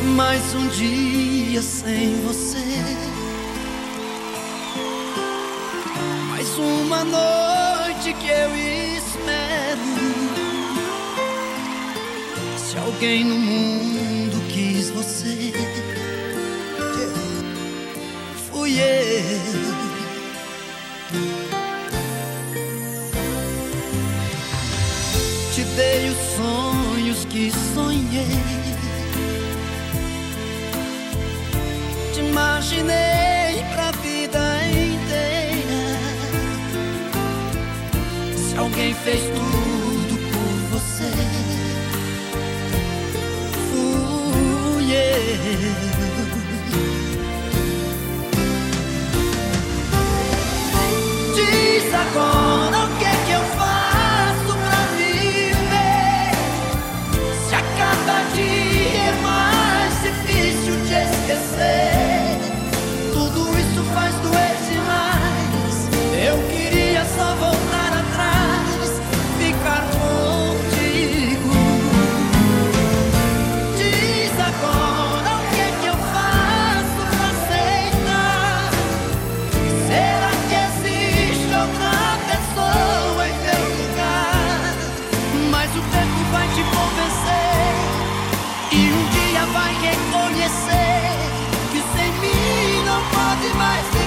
mais um dia sem você. Mais uma noite que eu espero. Se alguém no mundo quis você, fui eu. Te dei os sonhos que sonhei. Imaginei pra vida inteira. Se alguém fez tudo por você, fui eu. Diz agora Mas o tempo vai te convencer e um dia vai reconhecer que sem mim não pode mais viver.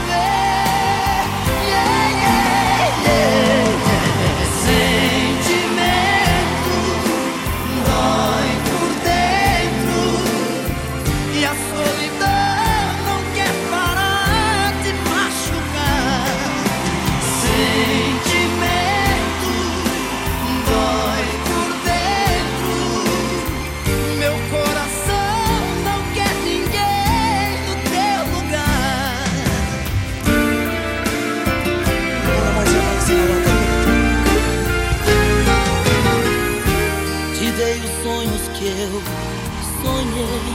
Que eu sonhei.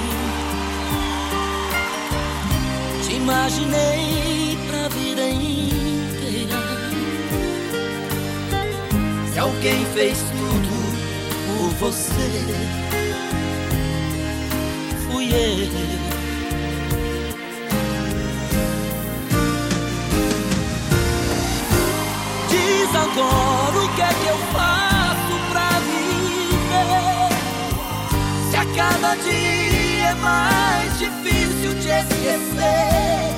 Te imaginei pra vida inteira. Se alguém fez tudo por você, fui eu. Cada dia é mais difícil te esquecer,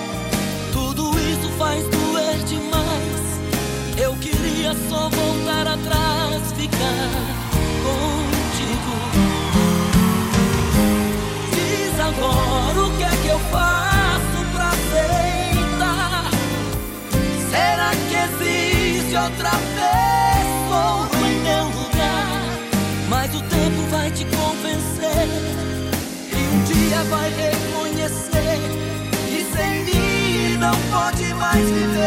tudo isso faz doer demais. Eu queria só voltar atrás, ficar contigo. Diz agora o que é que eu faço pra aceitar. Será que existe outra pessoa em meu lugar? Mas o tempo vai reconhecer que sem mim não pode mais viver.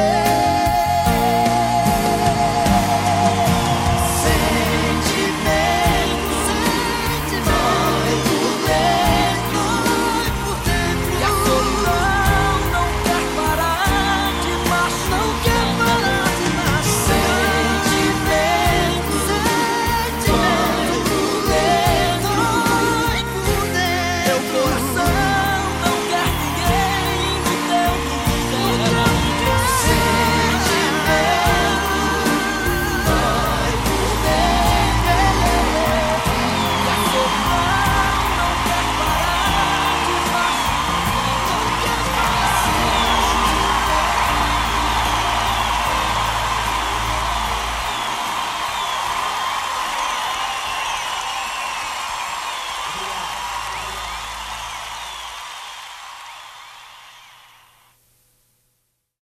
I say